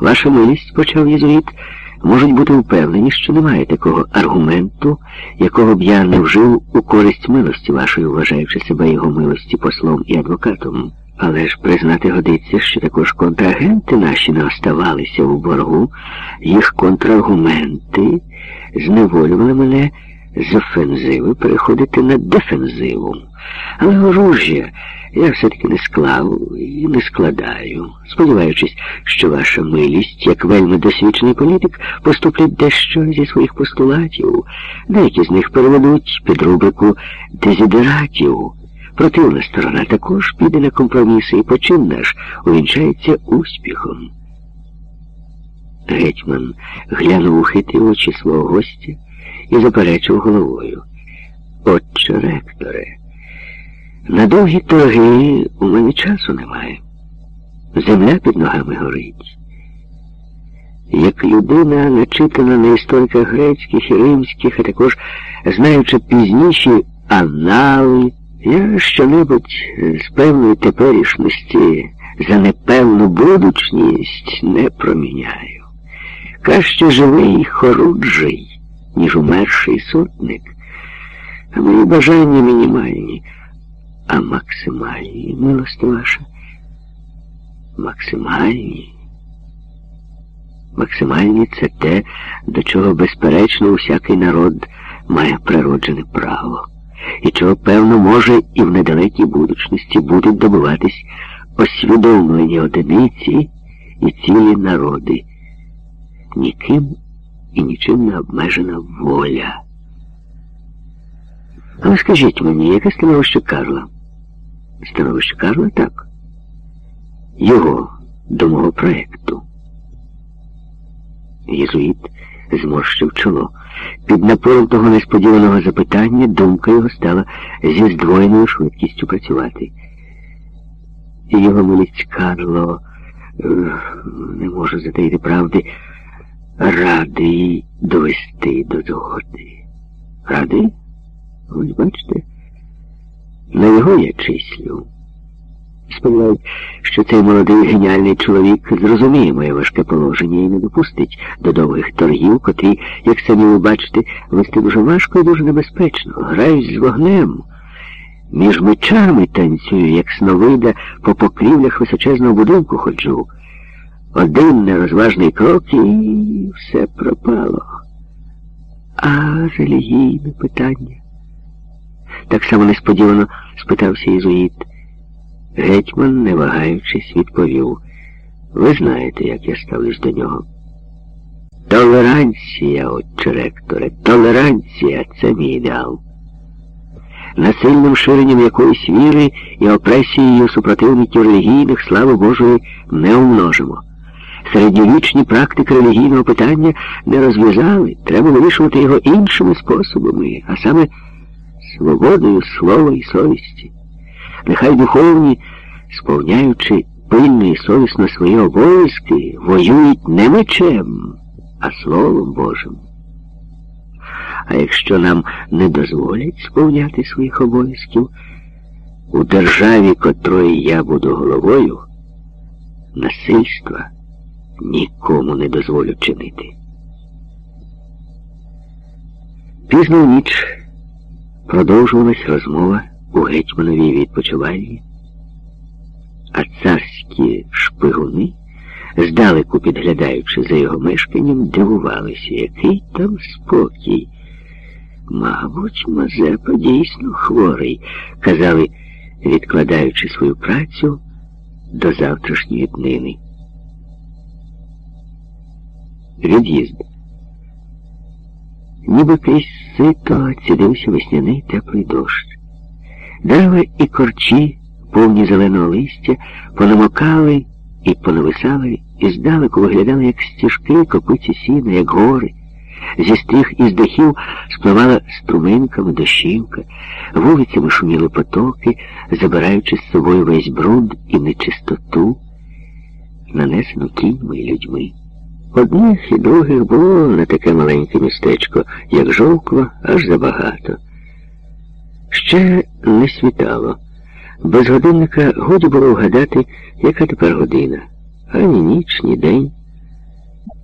Ваша милість, почав єзуїт, можуть бути впевнені, що немає такого аргументу, якого б я не вжив у користь милості вашої, вважаючи себе його милості послом і адвокатом. Але ж признати годиться, що також контрагенти наші не оставалися у боргу, їх контраргументи зневолювали мене з офензиви переходити на дефензиву. Але оружжя я все-таки не склав і не складаю, сподіваючись, що ваша милість, як вельми досвідчений політик, поступлять дещо зі своїх постулатів, деякі з них переведуть під рубрику дезідератів. Противна сторона також піде на компроміси, і почин наш увінчається успіхом. Гетьман глянув у хитрі очі свого гостя і заперечив головою. Отче ректоре, на довгі торги у мене часу немає. Земля під ногами горить. Як людина, начитана на істориках грецьких і римських, а також знаючи пізніші анали, я щонебудь з певної теперішності за непевну будучність не проміняю. Краще живий хоруджий, ніж умерший сотник. Мої бажання мінімальні, а максимальні, милости ваша, максимальні. Максимальні це те, до чого, безперечно, усякий народ має природжене право і чого, певно, може і в недалекій будучності будуть добиватись освідомлені одиниці і цілі народи. Ніким і нічим не обмежена воля. Але скажіть мені, яке становище Карла? Становище Карла так. Його до мого проєкту. Єзуїт зморщив чоло. Під напором того несподіваного запитання думка його стала зі здвоєною швидкістю працювати. Його милість Карло е, не може затаїти правди, радий довести до згоди. Радий? Ось бачите, на його я числю. Сподіваюсь, що цей молодий геніальний чоловік зрозуміє моє важке положення і не допустить до довгих торгів, котрі, як самі ви бачите, вести дуже важко і дуже небезпечно. Граюсь з вогнем. Між мечами танцюю, як сновида по покрівлях височезного будинку ходжу. Один нерозважний крок і все пропало. А релігійне питання. Так само несподівано спитався Єзуїт. Гетьман, не вагаючись, відповів. Ви знаєте, як я ставлюсь до нього. Толеранція, отче ректоре, толеранція це мій ідеал. Насильним ширенням якоїсь віри і опресією супротивників релігійних, славу Божої, не умножимо. Середньовічні практики релігійного питання не розв'язали, треба вирішувати його іншими способами, а саме свободою слова і совісті. Нехай духовні, сповняючи пильно і совісно свої обов'язки, воюють не мечем, а Словом Божим. А якщо нам не дозволять сповняти своїх обов'язків, у державі, котрої я буду головою, насильства нікому не дозволю чинити. Пізно в ніч продовжувалась розмова у гетьмановій відпочивальні, а царські шпигуни, здалеку підглядаючи за його мешканням, дивувалися, який там спокій. Мабуть, Мазепа дійсно хворий, казали, відкладаючи свою працю до завтрашньої днини. Від'їзд. Ніби крізь сито цідився весняний теплий дощ. Дерева і корчі, повні зеленого листя, понамокали і понависали, і здалеку виглядали, як стіжки, копиці сіна, як гори. Зі стріх і з дахів спливала струминками дощівка, вулицями шуміли потоки, забираючи з собою весь бруд і нечистоту, нанесену кіньми і людьми. Одних і других було не таке маленьке містечко, як жовква, аж забагато. Ще не світало. Без годинника годі було вгадати, яка тепер година. Ані ніч, ні день.